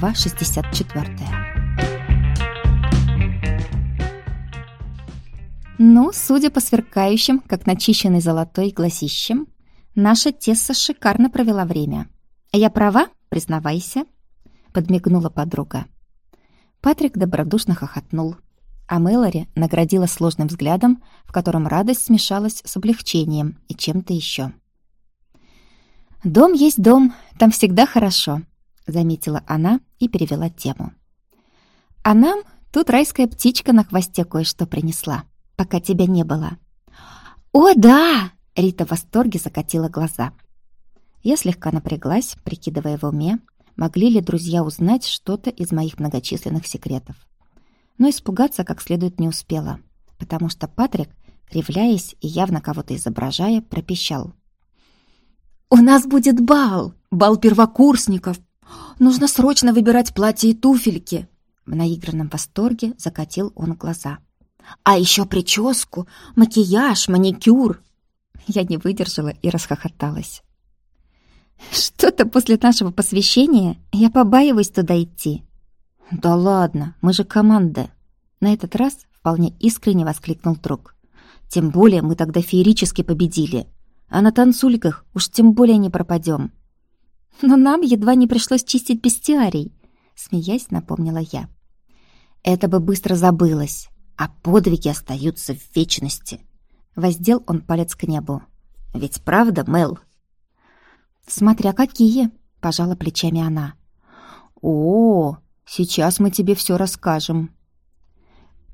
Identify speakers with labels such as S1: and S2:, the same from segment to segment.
S1: Глава 64 Ну, судя по сверкающим, как начищенный золотой глазищем, наша Тесса шикарно провела время. «Я права? Признавайся», — подмигнула подруга. Патрик добродушно хохотнул, а Мэлори наградила сложным взглядом, в котором радость смешалась с облегчением и чем-то еще. «Дом есть дом, там всегда хорошо», — заметила она и перевела тему. «А нам тут райская птичка на хвосте кое-что принесла, пока тебя не было». «О, да!» — Рита в восторге закатила глаза. Я слегка напряглась, прикидывая в уме, могли ли друзья узнать что-то из моих многочисленных секретов. Но испугаться как следует не успела, потому что Патрик, кривляясь и явно кого-то изображая, пропищал. «У нас будет бал! Бал первокурсников! Нужно срочно выбирать платье и туфельки!» В наигранном восторге закатил он глаза. «А еще прическу, макияж, маникюр!» Я не выдержала и расхохоталась. «Что-то после нашего посвящения я побаиваюсь туда идти». «Да ладно, мы же команда!» На этот раз вполне искренне воскликнул друг. «Тем более мы тогда феерически победили!» А на танцульках уж тем более не пропадем. Но нам едва не пришлось чистить бестиарий, смеясь, напомнила я. Это бы быстро забылось, а подвиги остаются в вечности. Воздел он палец к небу. Ведь правда, Мел? Смотря какие, пожала плечами она. О, сейчас мы тебе все расскажем.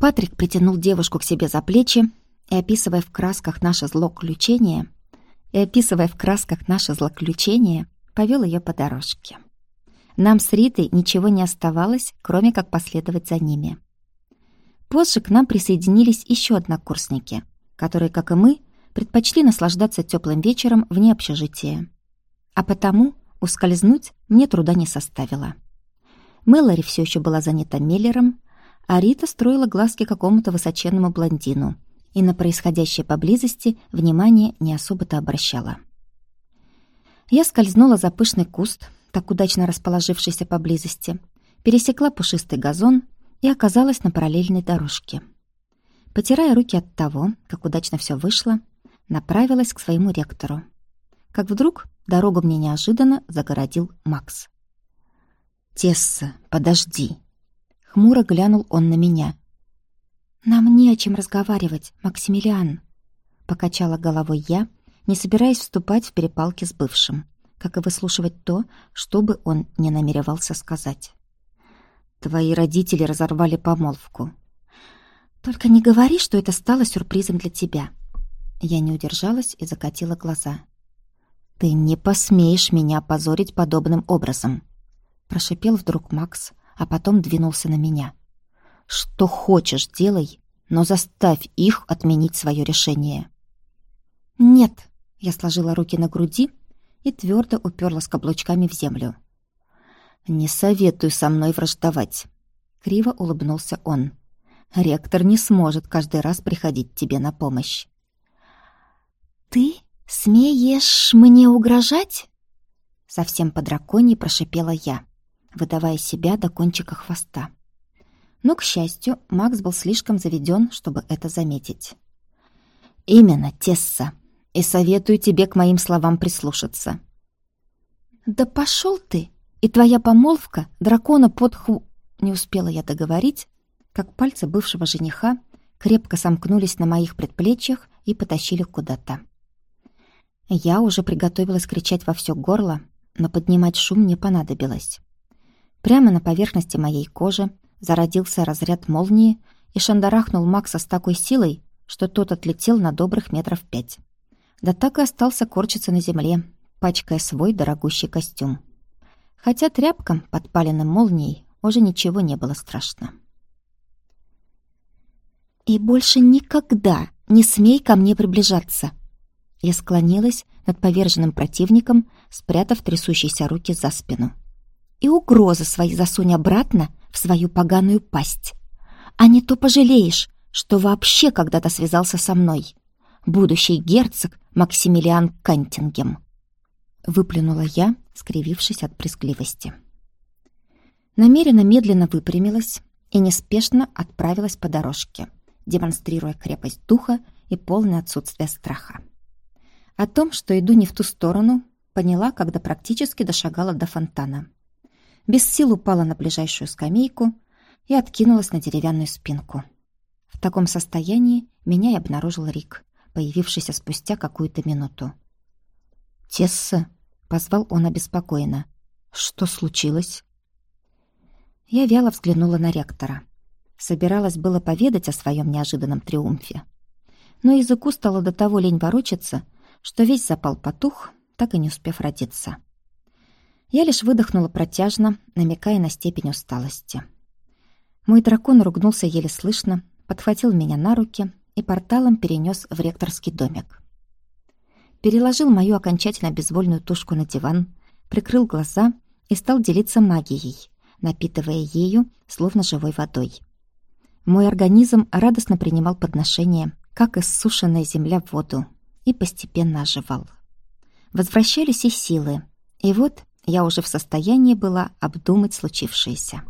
S1: Патрик притянул девушку к себе за плечи и, описывая в красках наше злоключение, и, описывая в красках наше злоключение, повел ее по дорожке. Нам с Ритой ничего не оставалось, кроме как последовать за ними. Позже к нам присоединились еще однокурсники, которые, как и мы, предпочли наслаждаться теплым вечером вне общежития. А потому ускользнуть мне труда не составило. Мэлори все еще была занята Меллером, а Рита строила глазки какому-то высоченному блондину, и на происходящее поблизости внимание не особо-то обращала. Я скользнула за пышный куст, так удачно расположившийся поблизости, пересекла пушистый газон и оказалась на параллельной дорожке. Потирая руки от того, как удачно все вышло, направилась к своему ректору. Как вдруг дорогу мне неожиданно загородил Макс. «Тесса, подожди!» Хмуро глянул он на меня, «Нам не о чем разговаривать, Максимилиан», — покачала головой я, не собираясь вступать в перепалки с бывшим, как и выслушивать то, что бы он не намеревался сказать. «Твои родители разорвали помолвку». «Только не говори, что это стало сюрпризом для тебя». Я не удержалась и закатила глаза. «Ты не посмеешь меня позорить подобным образом», — прошипел вдруг Макс, а потом двинулся на меня. Что хочешь, делай, но заставь их отменить свое решение. Нет, я сложила руки на груди и твердо уперлась каблучками в землю. Не советую со мной враждовать. Криво улыбнулся он. Ректор не сможет каждый раз приходить тебе на помощь. Ты смеешь мне угрожать? Совсем по драконьи прошипела я, выдавая себя до кончика хвоста. Но, к счастью, Макс был слишком заведен, чтобы это заметить. «Именно, Тесса, и советую тебе к моим словам прислушаться». «Да пошел ты! И твоя помолвка дракона под ху...» Не успела я договорить, как пальцы бывшего жениха крепко сомкнулись на моих предплечьях и потащили куда-то. Я уже приготовилась кричать во все горло, но поднимать шум не понадобилось. Прямо на поверхности моей кожи Зародился разряд молнии и шандарахнул Макса с такой силой, что тот отлетел на добрых метров пять. Да так и остался корчиться на земле, пачкая свой дорогущий костюм. Хотя тряпкам, подпаленным молнией, уже ничего не было страшно. «И больше никогда не смей ко мне приближаться!» Я склонилась над поверженным противником, спрятав трясущиеся руки за спину. «И угрозы свои засунь обратно в свою поганую пасть. А не то пожалеешь, что вообще когда-то связался со мной. Будущий герцог Максимилиан Кантингем. Выплюнула я, скривившись от брезгливости. Намеренно медленно выпрямилась и неспешно отправилась по дорожке, демонстрируя крепость духа и полное отсутствие страха. О том, что иду не в ту сторону, поняла, когда практически дошагала до фонтана. Без сил упала на ближайшую скамейку и откинулась на деревянную спинку. В таком состоянии меня и обнаружил Рик, появившийся спустя какую-то минуту. «Тесса!» — позвал он обеспокоенно. «Что случилось?» Я вяло взглянула на ректора. Собиралась было поведать о своем неожиданном триумфе. Но языку стало до того лень ворочаться, что весь запал потух, так и не успев родиться. Я лишь выдохнула протяжно, намекая на степень усталости. Мой дракон ругнулся еле слышно, подхватил меня на руки и порталом перенес в ректорский домик. Переложил мою окончательно безвольную тушку на диван, прикрыл глаза и стал делиться магией, напитывая ею, словно живой водой. Мой организм радостно принимал подношение, как иссушенная земля в воду, и постепенно оживал. Возвращались и силы, и вот я уже в состоянии была обдумать случившееся.